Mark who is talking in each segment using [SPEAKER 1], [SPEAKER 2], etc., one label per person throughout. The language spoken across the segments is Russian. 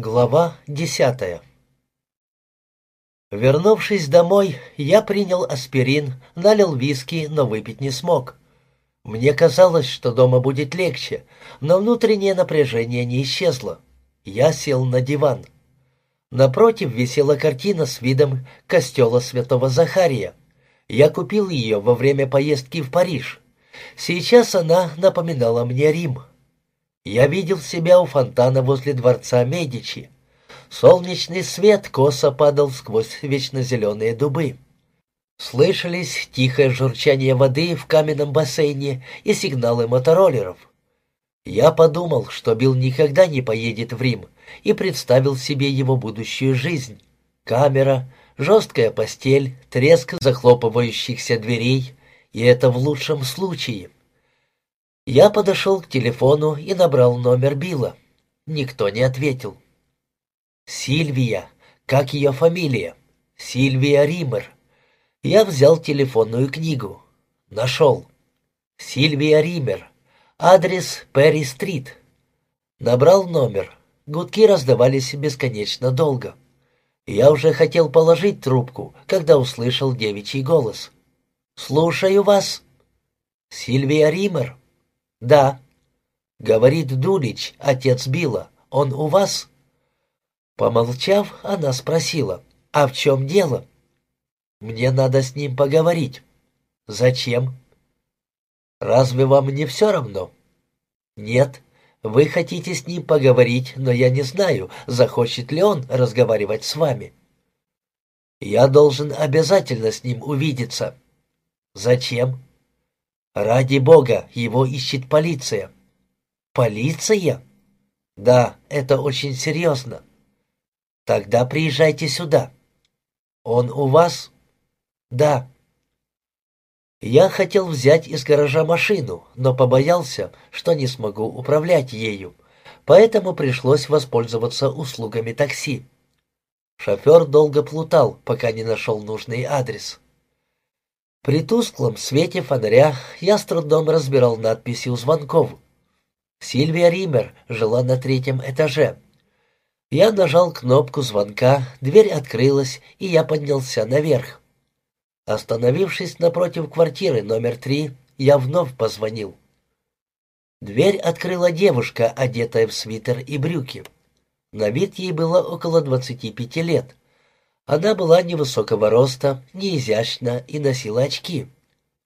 [SPEAKER 1] Глава десятая Вернувшись домой, я принял аспирин, налил виски, но выпить не смог. Мне казалось, что дома будет легче, но внутреннее напряжение не исчезло. Я сел на диван. Напротив висела картина с видом костела святого Захария. Я купил ее во время поездки в Париж. Сейчас она напоминала мне Рим. Я видел себя у фонтана возле дворца Медичи. Солнечный свет косо падал сквозь вечно зеленые дубы. Слышались тихое журчание воды в каменном бассейне и сигналы мотороллеров. Я подумал, что Билл никогда не поедет в Рим, и представил себе его будущую жизнь. Камера, жесткая постель, треск захлопывающихся дверей, и это в лучшем случае — я подошел к телефону и набрал номер Билла. Никто не ответил. «Сильвия. Как ее фамилия?» «Сильвия Риммер». Я взял телефонную книгу. Нашел. «Сильвия Риммер. Адрес Перри-стрит». Набрал номер. Гудки раздавались бесконечно долго. Я уже хотел положить трубку, когда услышал девичий голос. «Слушаю вас». «Сильвия Риммер». «Да». «Говорит Дулич, отец Билла. Он у вас?» Помолчав, она спросила, «А в чем дело?» «Мне надо с ним поговорить». «Зачем?» «Разве вам не все равно?» «Нет. Вы хотите с ним поговорить, но я не знаю, захочет ли он разговаривать с вами». «Я должен обязательно с ним увидеться». «Зачем?» «Ради бога, его ищет полиция». «Полиция?» «Да, это очень серьезно». «Тогда приезжайте сюда». «Он у вас?» «Да». Я хотел взять из гаража машину, но побоялся, что не смогу управлять ею, поэтому пришлось воспользоваться услугами такси. Шофер долго плутал, пока не нашел нужный адрес. При тусклом свете фонаря я с трудом разбирал надписи у звонков. Сильвия Ример жила на третьем этаже. Я нажал кнопку звонка, дверь открылась, и я поднялся наверх. Остановившись напротив квартиры номер три, я вновь позвонил. Дверь открыла девушка, одетая в свитер и брюки. На вид ей было около двадцати пяти лет. Она была невысокого роста, не изящна и носила очки.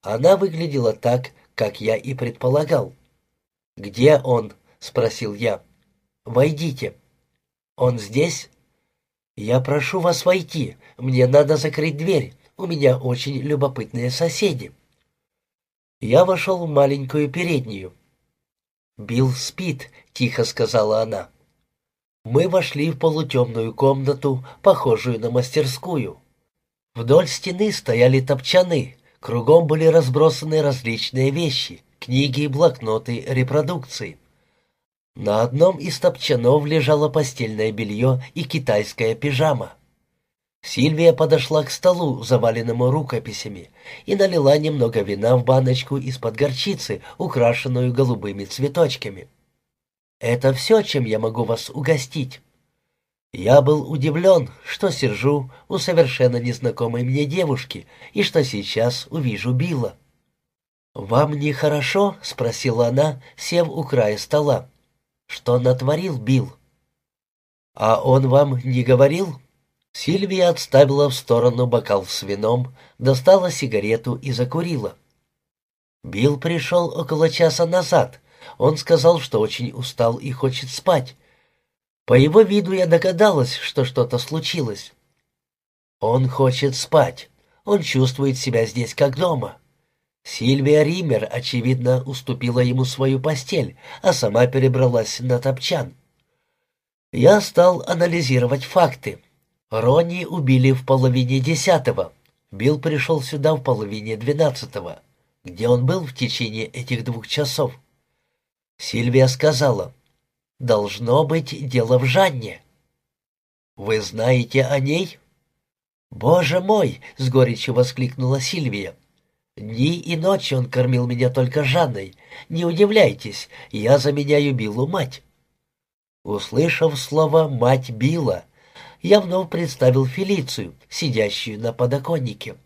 [SPEAKER 1] Она выглядела так, как я и предполагал. «Где он?» — спросил я. «Войдите». «Он здесь?» «Я прошу вас войти. Мне надо закрыть дверь. У меня очень любопытные соседи». Я вошел в маленькую переднюю. «Билл спит», — тихо сказала она. Мы вошли в полутемную комнату, похожую на мастерскую. Вдоль стены стояли топчаны, кругом были разбросаны различные вещи, книги, блокноты, репродукции. На одном из топчанов лежало постельное белье и китайская пижама. Сильвия подошла к столу, заваленному рукописями, и налила немного вина в баночку из-под горчицы, украшенную голубыми цветочками. Это все, чем я могу вас угостить». Я был удивлен, что сержу у совершенно незнакомой мне девушки и что сейчас увижу Билла. «Вам нехорошо?» — спросила она, сев у края стола. «Что натворил Билл?» «А он вам не говорил?» Сильвия отставила в сторону бокал с вином, достала сигарету и закурила. Билл пришел около часа назад, он сказал, что очень устал и хочет спать. По его виду я догадалась, что что-то случилось. Он хочет спать. Он чувствует себя здесь как дома. Сильвия Ример, очевидно, уступила ему свою постель, а сама перебралась на топчан. Я стал анализировать факты. Ронни убили в половине десятого. Билл пришел сюда в половине двенадцатого. Где он был в течение этих двух часов? Сильвия сказала, «Должно быть дело в Жанне». «Вы знаете о ней?» «Боже мой!» — с горечью воскликнула Сильвия. «Дни и ночи он кормил меня только Жанной. Не удивляйтесь, я заменяю Биллу мать». Услышав слово «мать Билла», я вновь представил Фелицию, сидящую на подоконнике.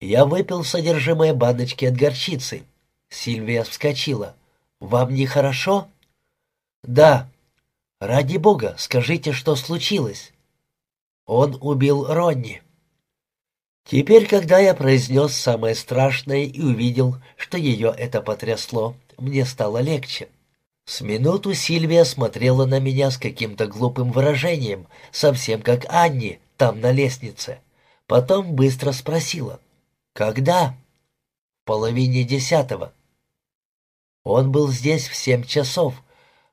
[SPEAKER 1] Я выпил содержимое баночки от горчицы. Сильвия вскочила. «Вам нехорошо?» «Да». «Ради бога, скажите, что случилось?» «Он убил Ронни». Теперь, когда я произнес самое страшное и увидел, что ее это потрясло, мне стало легче. С минуту Сильвия смотрела на меня с каким-то глупым выражением, совсем как Анни там на лестнице. Потом быстро спросила. «Когда?» «В половине десятого». Он был здесь в семь часов,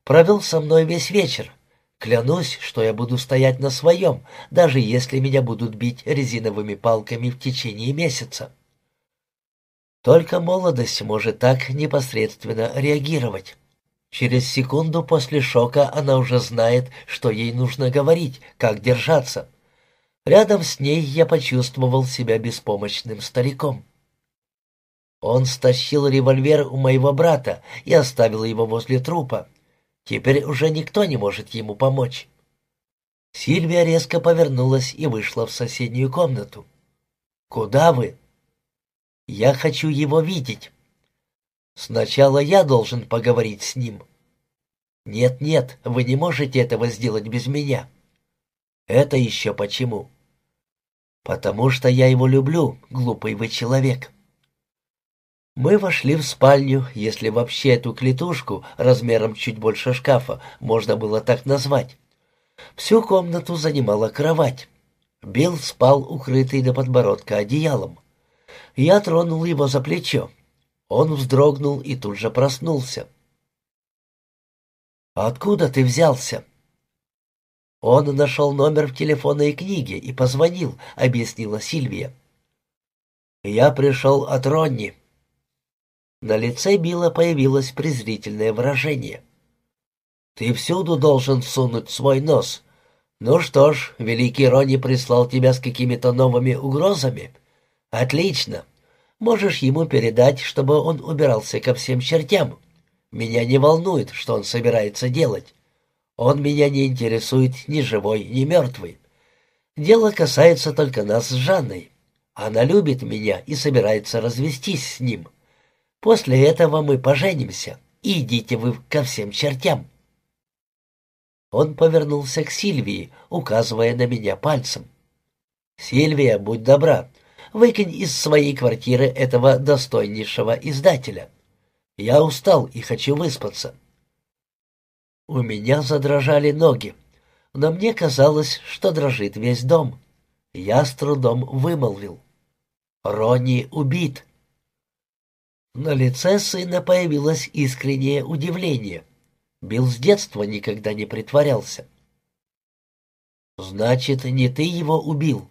[SPEAKER 1] провел со мной весь вечер. Клянусь, что я буду стоять на своем, даже если меня будут бить резиновыми палками в течение месяца. Только молодость может так непосредственно реагировать. Через секунду после шока она уже знает, что ей нужно говорить, как держаться. Рядом с ней я почувствовал себя беспомощным стариком. Он стащил револьвер у моего брата и оставил его возле трупа. Теперь уже никто не может ему помочь. Сильвия резко повернулась и вышла в соседнюю комнату. «Куда вы?» «Я хочу его видеть». «Сначала я должен поговорить с ним». «Нет-нет, вы не можете этого сделать без меня». «Это еще почему?» «Потому что я его люблю, глупый вы человек». Мы вошли в спальню, если вообще эту клетушку размером чуть больше шкафа можно было так назвать. Всю комнату занимала кровать. Билл спал, укрытый до подбородка одеялом. Я тронул его за плечо. Он вздрогнул и тут же проснулся. «Откуда ты взялся?» «Он нашел номер в телефонной книге и позвонил», — объяснила Сильвия. «Я пришел от Ронни». На лице Билла появилось презрительное выражение. «Ты всюду должен сунуть свой нос. Ну что ж, великий Ронни прислал тебя с какими-то новыми угрозами. Отлично. Можешь ему передать, чтобы он убирался ко всем чертям. Меня не волнует, что он собирается делать. Он меня не интересует ни живой, ни мертвый. Дело касается только нас с Жанной. Она любит меня и собирается развестись с ним. После этого мы поженимся, идите вы ко всем чертям». Он повернулся к Сильвии, указывая на меня пальцем. «Сильвия, будь добра, выкинь из своей квартиры этого достойнейшего издателя. Я устал и хочу выспаться». У меня задрожали ноги, но мне казалось, что дрожит весь дом. Я с трудом вымолвил. «Ронни убит». На лице сына появилось искреннее удивление. Билл с детства никогда не притворялся. «Значит, не ты его убил?»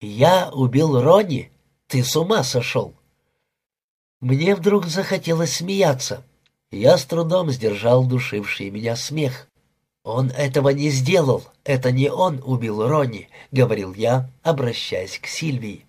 [SPEAKER 1] «Я убил Ронни? Ты с ума сошел?» Мне вдруг захотелось смеяться. Я с трудом сдержал душивший меня смех. «Он этого не сделал. Это не он убил Ронни», — говорил я, обращаясь к Сильвии.